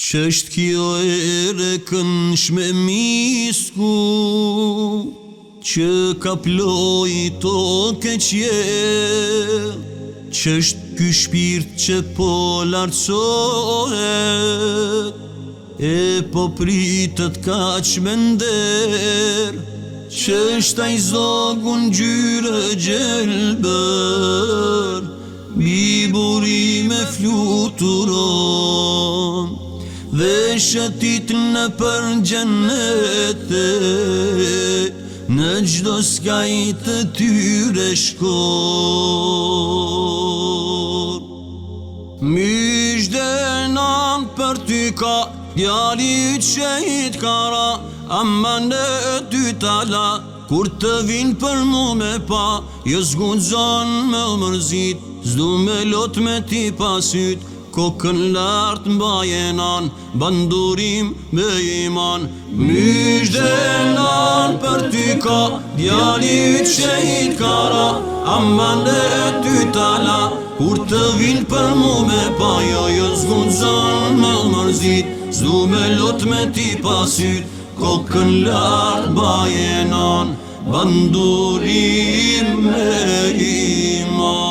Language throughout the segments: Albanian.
që është kjo ere kënshme misku, që ka ploj to keqje, që është ky shpirt që po lartësohet e po pritët ka që me nder, që është taj zogun gjyre gjelbër, mi buri me fluturon dhe shëtit në përgjënete Në gjdo skajt të tyre shkor Mish dhe nan për ty ka Djali që i t'kara Amma në ty t'ala Kur të vin për mu me pa Jo zgunzon me mërzit Zdu me lot me ti pasyt Kokën lartë mbajen jenan, bandurim me iman Mysh dhe nan për ty ka, djali ytë shenjit kara Amma e ty tala, kur të vin për mu me pa Jo jo zgun zonë me mërzit, zdu me lot me ti pasyt Kokën lartë mbajen jenan, bandurim me iman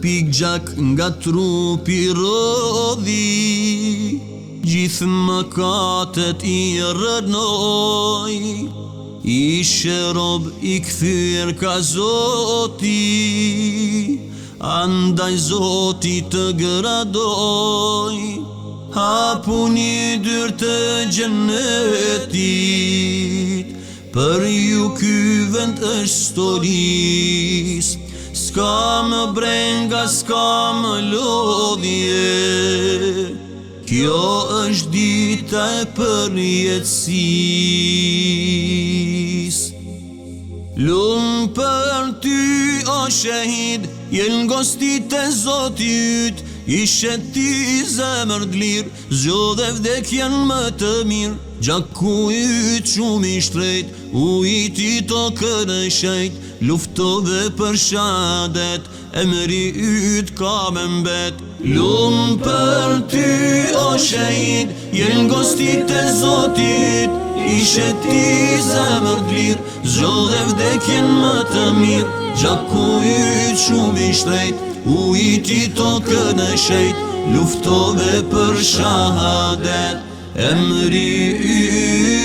pik gjak nga trupi rodhi Gjithë më katët i rëdnoj I shërob i këthyr ka zoti Andaj zoti të gradoj Ha puni dyrë të gjenetit Për ju ky vend është storisë Ska më brenga, ska më lodhje Kjo është dita e për jetësis Lumë për ty o shëhid Jelë në gostit e zotit Ishe ti i zemër glirë, zjo dhe vdekjen më të mirë Gjaku i të shumë i shtrejt, u i ti të kërë e shejt Lufto dhe për shadet, e mëri i ka me mbet Lumë për ty o shejt, jenë gostit e zotit Ishe ti i zemër glirë, zjo dhe vdekjen më të mirë Gjaku i të shumë i shtrejt, U i ti të këne shejt, luftove për shahadet, emri yë.